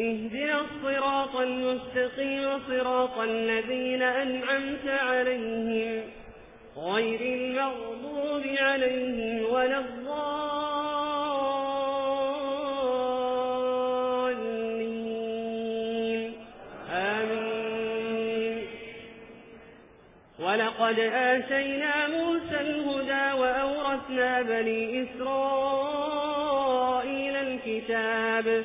اهدنا الصراط المستقيم صراط الذين أنعمت عليهم غير المغضوب عليهم ولا الضالين. آمين. ولقد آتينا موسى الهدى وأورثنا بني إسرائيل الكتاب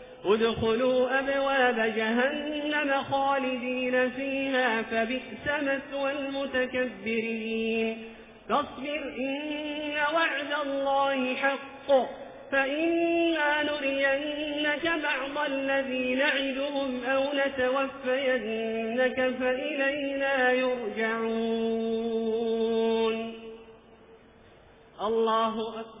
ادخلوا أبواب جهنم خالدين فيها فبئس مثوى المتكبرين. فاصبر إن وعد الله حق. فإنا نرينك بعض الذي نعدهم أو نتوفينك فإلينا يرجعون. الله أكبر.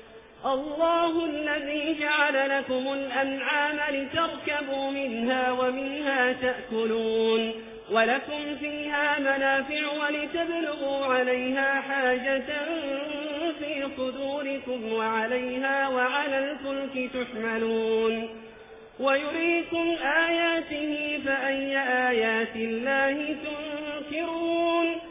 الله الذي جعل لكم الأنعام لتركبوا منها ومنها تأكلون ولكم فيها منافع ولتبلغوا عليها حاجة في قدوركم وعليها وعلى الفلك تحملون ويريكم آياته فأي آيات الله تنكرون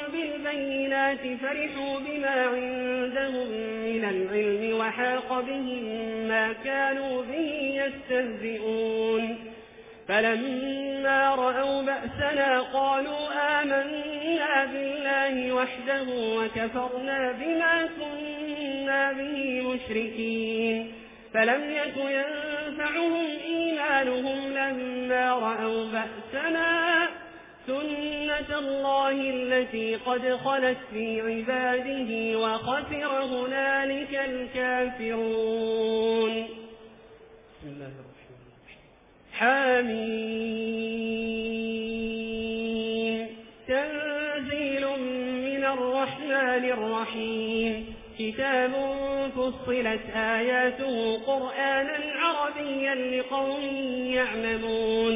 بالبينات فرحوا بما عندهم من العلم وحاق بهم ما كانوا به يستهزئون. فلما رأوا بأسنا قالوا آمنا بالله وحده وكفرنا بما كنا به مشركين. فلم يكن ينفعهم إيمانهم لما رأوا بأسنا سنة الله التي قد خلت في عباده وخسر هنالك الكافرون. بسم الله الرحمن الرحيم حامين تنزيل من الرحمن الرحيم. كتاب فصلت آياته قرآنا عربيا لقوم يعلمون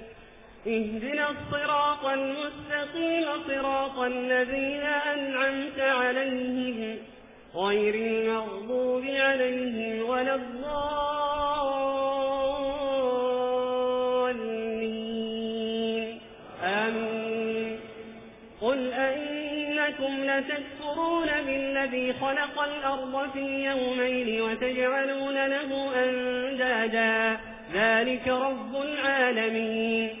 اهدنا الصراط المستقيم صراط الذين أنعمت عليهم غير المغضوب عليهم ولا الضالين. آمين. قل أئنكم لتكفرون بالذي خلق الأرض في يومين وتجعلون له أندادا. ذلك رب العالمين.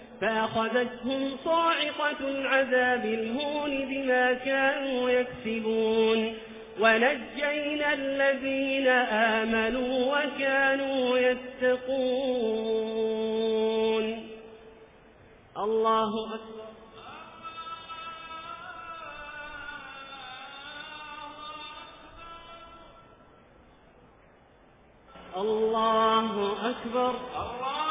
فأخذتهم صاعقة العذاب الهون بما كانوا يكسبون. ونجينا الذين آمنوا وكانوا يتقون. الله أكبر. الله أكبر. الله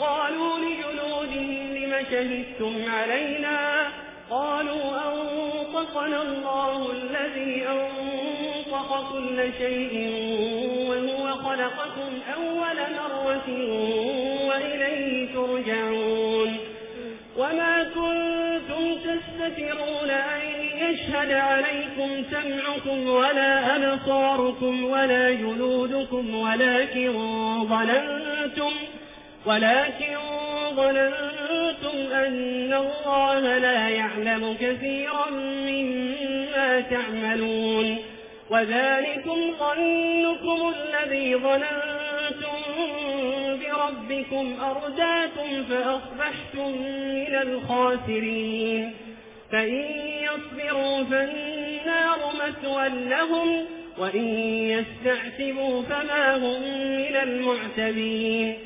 وقالوا لجنودهم لم شهدتم علينا؟ قالوا أنطقنا الله الذي أنطق كل شيء وهو خلقكم أول مرة وإليه ترجعون. وما كنتم تستفرون أن يشهد عليكم سمعكم ولا أبصاركم ولا جنودكم ولكن ظلنتم ولكن ظننتم أن الله لا يعلم كثيرا مما تعملون وذلكم ظنكم الذي ظننتم بربكم أرداكم فأصبحتم من الخاسرين فإن يصبروا فالنار مسوى لهم وإن يستعتبوا فما هم من المعتبين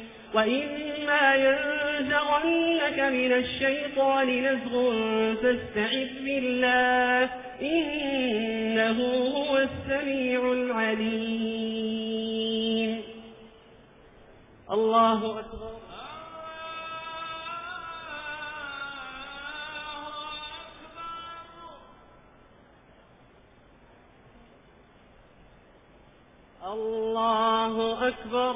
وإما ينزغنك من الشيطان نزغ فاستعذ بالله إنه هو السميع العليم الله أكبر الله أكبر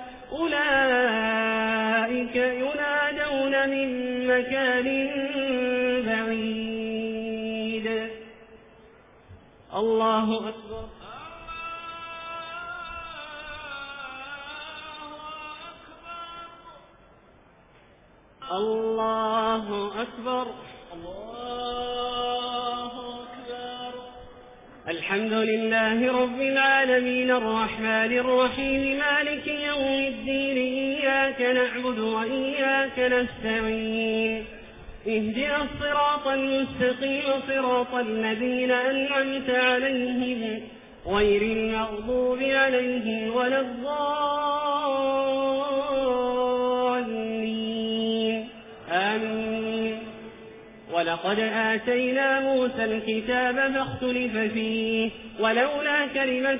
مكان بعيد. الله أكبر. الله أكبر. الله أكبر. الحمد لله رب العالمين الرحمن الرحيم مالك من الدين إياك نعبد وإياك نستعين. اهدئ الصراط المستقيم صراط الذين أنعمت عليهم غير المغضوب عليهم ولا الظالمين آمين. ولقد آتينا موسى الكتاب فاختلف فيه ولولا كلمة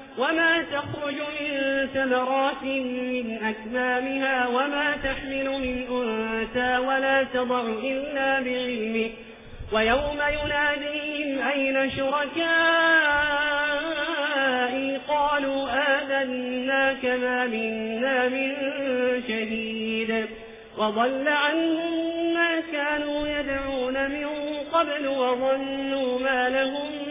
وما تخرج من ثمرات من أكمامها وما تحمل من أنتا ولا تضع إلا بعلمه ويوم يناديهم أين شركائي؟ قالوا آذنا كما منا من شهيد وضل عنهم ما كانوا يدعون من قبل وظنوا ما لهم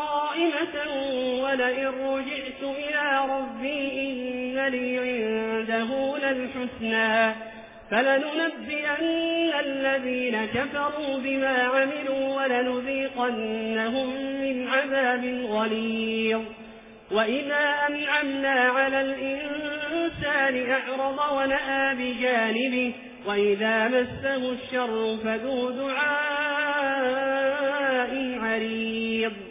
قائمة ولئن رجعت إلى ربي إن لي عنده للحسنى فلننبئن الذين كفروا بما عملوا ولنذيقنهم من عذاب غليظ وإذا أنعمنا على الإنسان أعرض ونأى بجانبه وإذا مسه الشر فذو دعاء عريض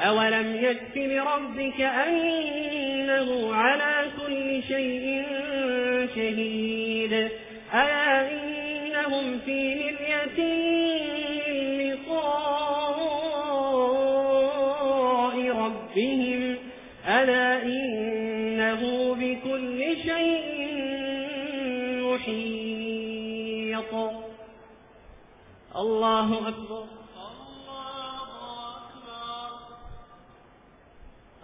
أولم يكف لربك أنه على كل شيء شهيد ألا إنهم في مرية لقاء ربهم ألا إنه بكل شيء محيط. الله أكبر.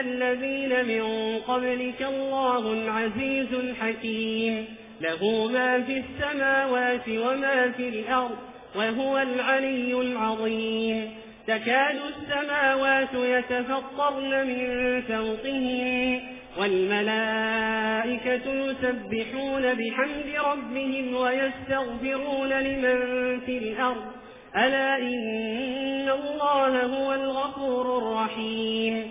الذين من قبلك الله العزيز الحكيم. له ما في السماوات وما في الأرض وهو العلي العظيم. تكاد السماوات يتفطرن من فوقهم والملائكة يسبحون بحمد ربهم ويستغفرون لمن في الأرض. ألا إن الله هو الغفور الرحيم.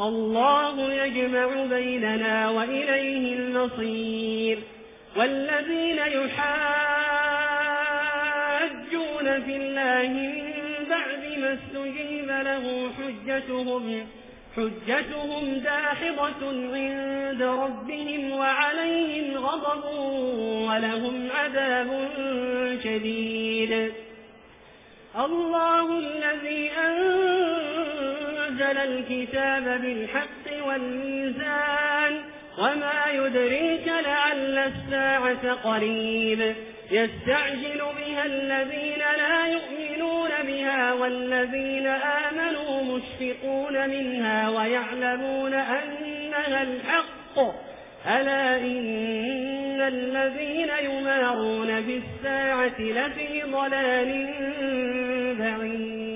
الله يجمع بيننا وإليه المصير. والذين يحاجون في الله من بعد ما استجيب له حجتهم حجتهم داحضة عند ربهم وعليهم غضب ولهم عذاب شديد. الله الذي أنزل أنزل الكتاب بالحق والميزان وما يدريك لعل الساعة قريب يستعجل بها الذين لا يؤمنون بها والذين آمنوا مشفقون منها ويعلمون أنها الحق. ألا إن الذين يمارون بالساعة لفي ضلال بعيد.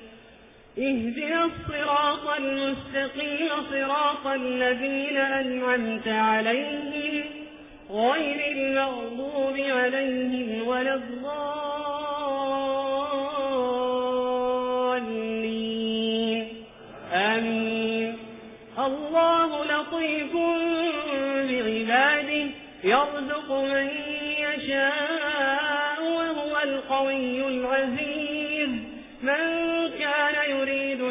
اهدنا الصراط المستقيم صراط الذين أنعمت عليهم غير المغضوب عليهم ولا الضالين. آمين. الله لطيف بعباده يرزق من يشاء وهو القوي العزيز. من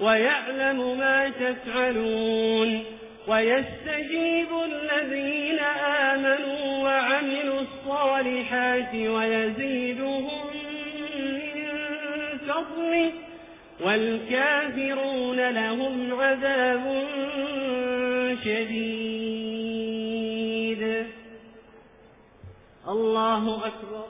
ويعلم ما تفعلون ويستجيب الذين آمنوا وعملوا الصالحات ويزيدهم من فضله والكافرون لهم عذاب شديد. الله أكبر.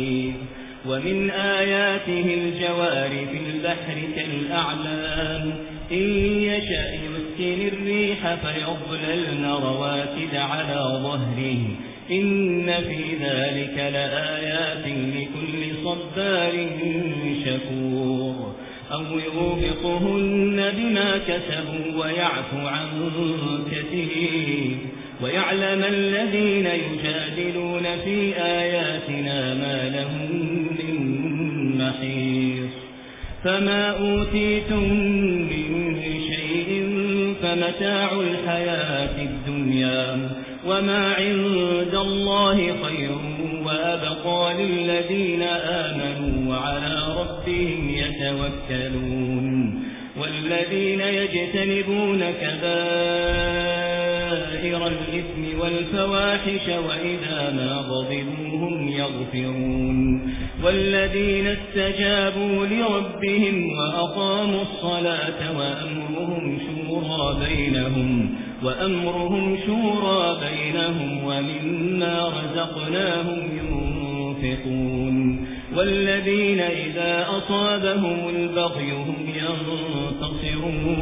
ومن آياته الجوار في البحر كالأعلام. إن يشأ يسكن الريح فيضللن رواكد على ظهره. إن في ذلك لآيات لكل صبار شكور. أو يغفقهن بما كسبوا ويعفو عن كثير. ويعلم الذين يجادلون في آياتنا ما لهم محيص فما أوتيتم من شيء فمتاع الحياة الدنيا وما عند الله خير وأبقى للذين آمنوا وعلى ربهم يتوكلون. والذين يجتنبون كبائر سحر الإثم والفواحش وإذا ما غضبوهم يغفرون والذين استجابوا لربهم وأقاموا الصلاة وأمرهم شورى بينهم وأمرهم شورى بينهم ومما رزقناهم ينفقون والذين إذا أصابهم البغي هم ينتصرون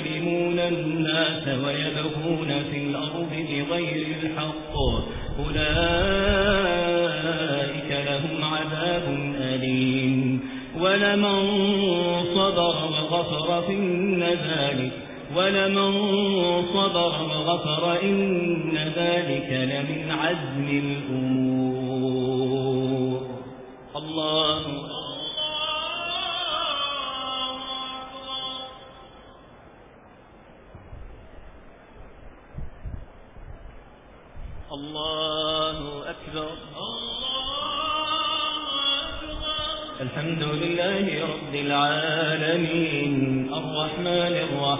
الناس ويبغون في الأرض بغير الحق. أولئك لهم عذاب أليم. ولمن صبر وغفر فإن ذلك ولمن صبر وغفر إن ذلك لمن عزم الأمور.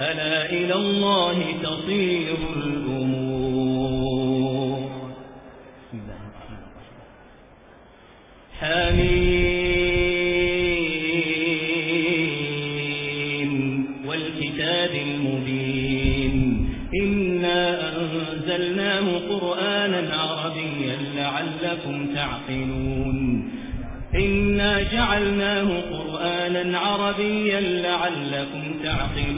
ألا إلى الله تصير الأمور. حميم. والكتاب المبين. إنا أنزلناه قرآنا عربيا لعلكم تعقلون. إنا جعلناه قرآنا عربيا لعلكم تعقلون.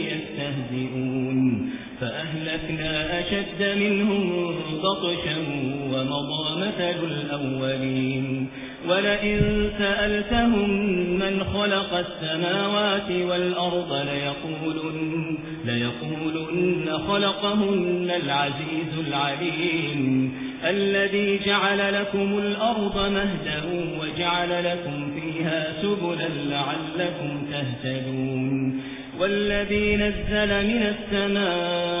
أشد منهم بطشا ومضى مثل الأولين. ولئن سألتهم من خلق السماوات والأرض ليقولن, ليقولن خلقهن العزيز العليم. الذي جعل لكم الأرض مهدا وجعل لكم فيها سبلا لعلكم تهتدون. والذي نزل من السماوات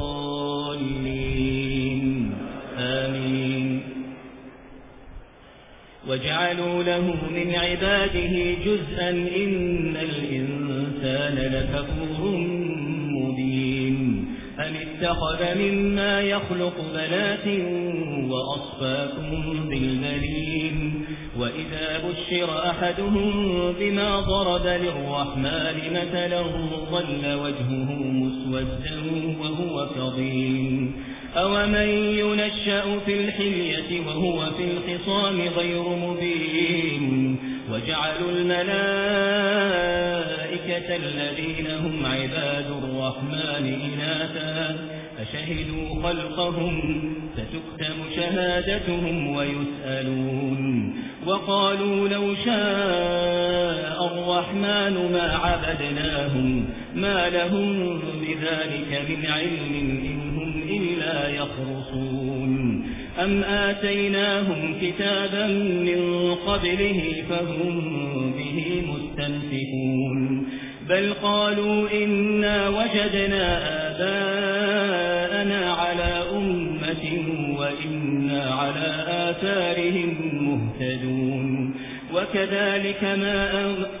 آمين. وجعلوا له من عباده جزءا إن الإنسان لفكور مبين. أم اتخذ مما يخلق بنات وأصفاكم بالمرين وإذا بشر أحدهم بما ضرب للرحمن مثلا ظل وجهه مسودا وهو كظيم. أو من يُنَشَّأُ فِي الْحِلْيَةِ وَهُوَ فِي الْخِصَامِ غَيْرُ مُبِينٍ وَجَعَلُوا الْمَلَائِكَةَ الَّذِينَ هُمْ عِبَادُ الرَّحْمَنِ إِنَاثًا فشهدوا خَلْقَهُمْ فَتُكْتَمُ شَهَادَتُهُمْ وَيُسْأَلُونَ وَقَالُوا لَوْ شَاءَ الرَّحْمَنُ مَا عَبَدْنَاهُمْ مَا لَهُم بِذَلِكَ مِنْ عِلْمٍ إِنْ إلا يخرصون. أم آتيناهم كتابا من قبله فهم به مستنفقون. بل قالوا إنا وجدنا آباءنا على أمة وإنا على آثارهم مهتدون. وكذلك ما أغفر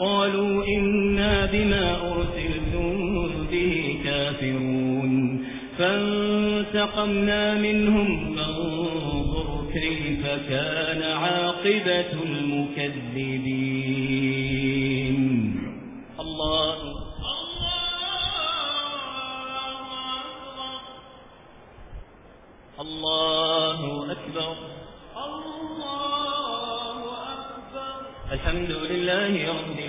قالوا إنا بما أرسلتم به كافرون. فانتقمنا منهم فانظر كيف كان عاقبة المكذبين. الله الله أكبر. الله أكبر. الحمد لله رب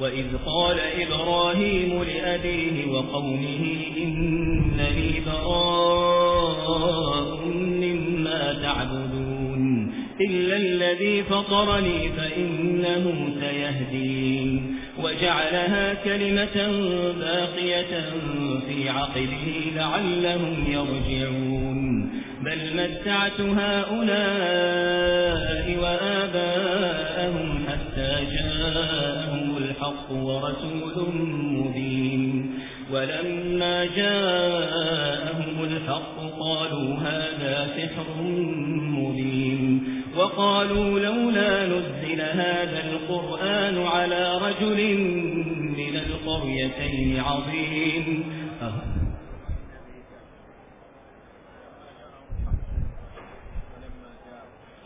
وإذ قال إبراهيم لأبيه وقومه إنني براء مما تعبدون إلا الذي فطرني فإنه سيهدين وجعلها كلمة باقية في عقبه لعلهم يرجعون بل متعت هؤلاء وآباءهم حتى جاءهم الحق ورسول مبين. ولما جاءهم الحق قالوا هذا سحر مبين. وقالوا لولا نزل هذا القرآن على رجل من القريتين عظيم.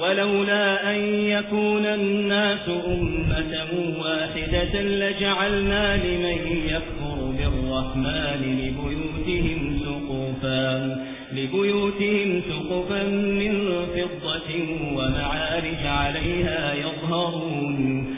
ولولا أن يكون الناس أمة واحدة لجعلنا لمن يكفر بالرحمن لبيوتهم سقوفا لبيوتهم سقفا من فضة ومعارج عليها يظهرون.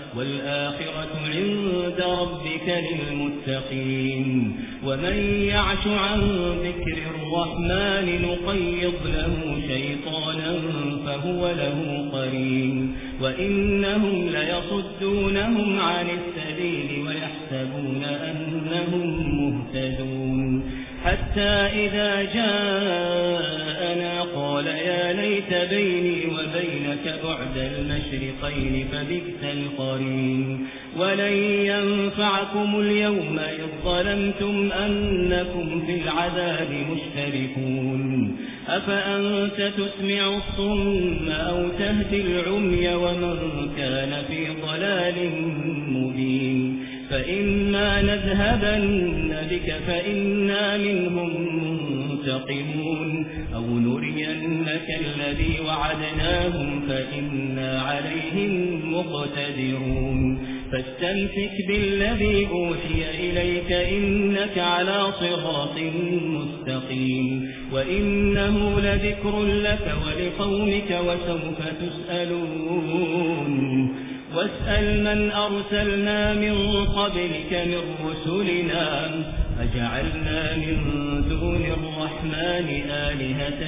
والآخرة عند ربك للمتقين. ومن يعش عن ذكر الرحمن نقيض له شيطانا فهو له قرين. وإنهم ليصدونهم عن السبيل ويحسبون أنهم مهتدون. حتى إذا جاءوا جعلت بيني وبينك بعد المشرقين فبئت القرين. ولن ينفعكم اليوم إذ ظلمتم أنكم في العذاب مشتركون. أفأنت تسمع الصم أو تهدي العمي ومن كان في ضلال مبين؟ فإما نذهبن بك فإنا منهم منتقمون. أو نرينك الذي وعدناهم فإنا عليهم مقتدرون. فاستمسك بالذي أوتي إليك إنك على صراط مستقيم. وإنه لذكر لك ولقومك وسوف تسألون. واسأل من أرسلنا من قبلك من رسلنا أجعلنا من دون الرحمن آلهة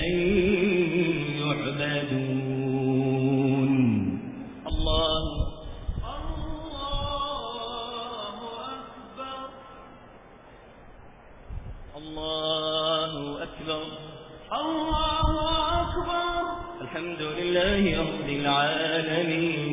يعبدون. الله الله أكبر. الله أكبر. الله أكبر الحمد لله رب العالمين.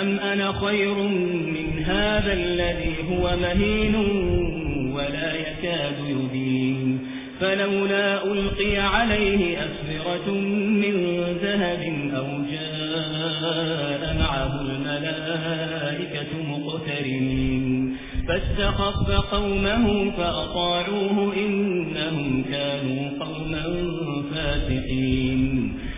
أم أنا خير من هذا الذي هو مهين ولا يكاد يبين فلولا ألقي عليه أسرة من ذهب أو جاء معه الملائكة مقترنين فاستخف قومه فأطاعوه إنهم كانوا قوما فاسقين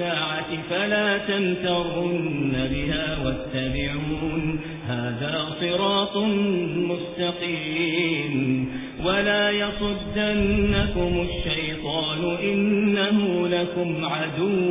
الساعة فلا تمترن بها واتبعون. هذا صراط مستقيم. ولا يصدنكم الشيطان إنه لكم عدو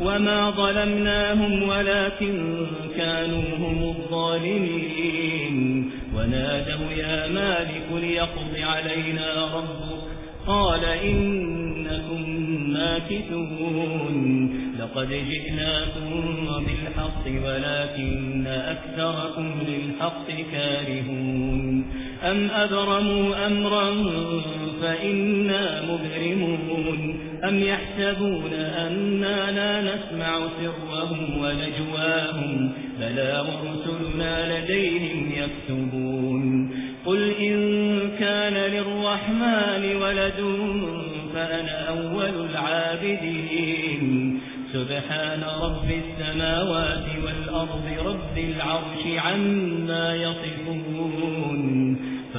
وما ظلمناهم ولكن كانوا هم الظالمين ونادوا يا مالك ليقض علينا ربك قال إنكم ماكتون لقد جئناكم بالحق ولكن أكثركم للحق كارهون أم أبرموا أمرا فإنا مبرمون أم يحسبون أنا لا نسمع سرهم ونجواهم فلا ورسلنا لديهم يكتبون قل إن كان للرحمن ولد فأنا أول العابدين سبحان رب السماوات والأرض رب العرش عما يصفون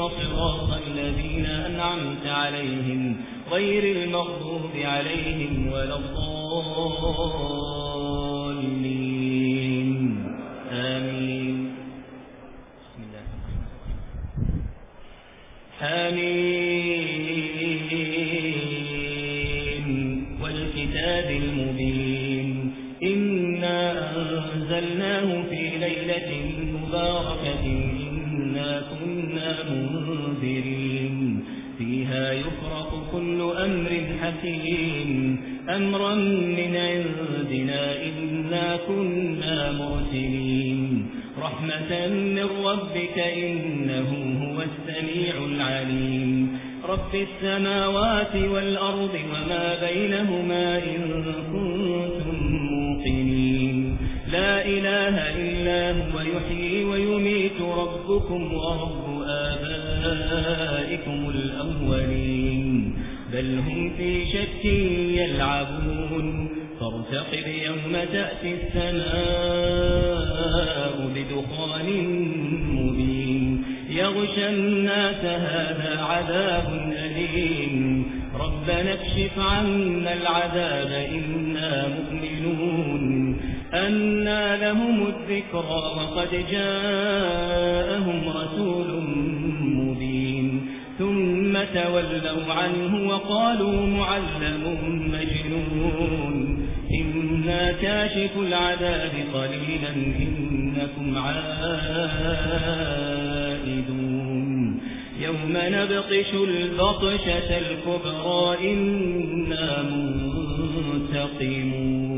اهدنا الصراط الذين أنعمت عليهم غير المغضوب عليهم ولا الضالين فتولوا عنه وقالوا معلم مجنون. إنا كاشف العذاب قليلا إنكم عائدون. يوم نبطش البطشة الكبرى إنا منتقمون.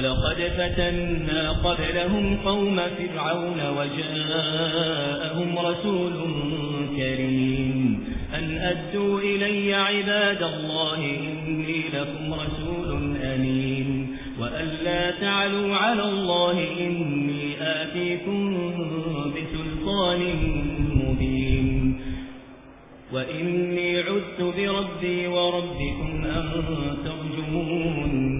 ولقد فتنا قبلهم قوم فرعون وجاءهم رسول كريم. أن أدوا إلي عباد الله إني لكم رسول أمين. وأن لا تعلوا على الله إني آتيكم بسلطان مبين. وإني عدت بربي وربكم أن ترجمون.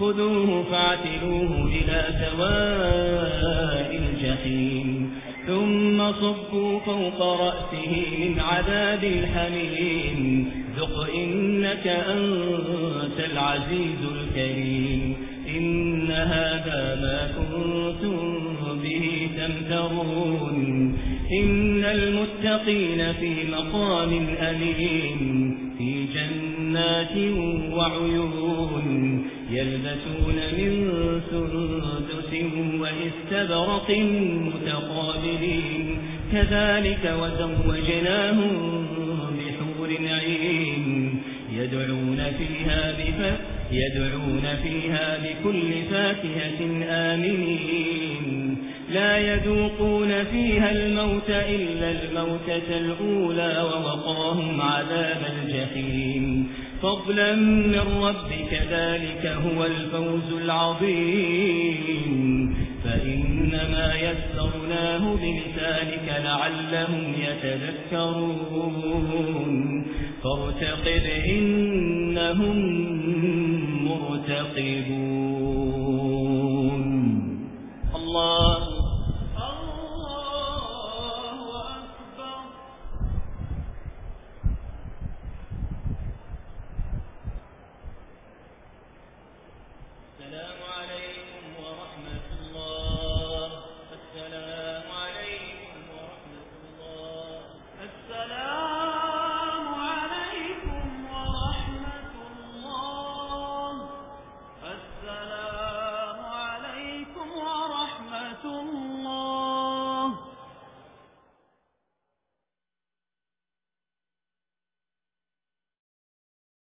خذوه فاعتلوه إلى سواء الجحيم ثم صبوا فوق رأسه من عذاب الحميم ذق إنك أنت العزيز الكريم إن هذا ما كنتم به تمترون إن المتقين في مقام أليم في جنات وعيون يلبسون من سندس وإستبرق متقابلين. كذلك وزوجناهم بحور عين. يدعون فيها بفاكهة يدعون فيها بكل فاكهة آمنين. لا يذوقون فيها الموت إلا الموتة الأولى ووقاهم عذاب الجحيم. فضلا من ربك ذلك هو الفوز العظيم. فإنما يسرناه بمثالك لعلهم يتذكرون. فارتقب إنهم مرتقبون. الله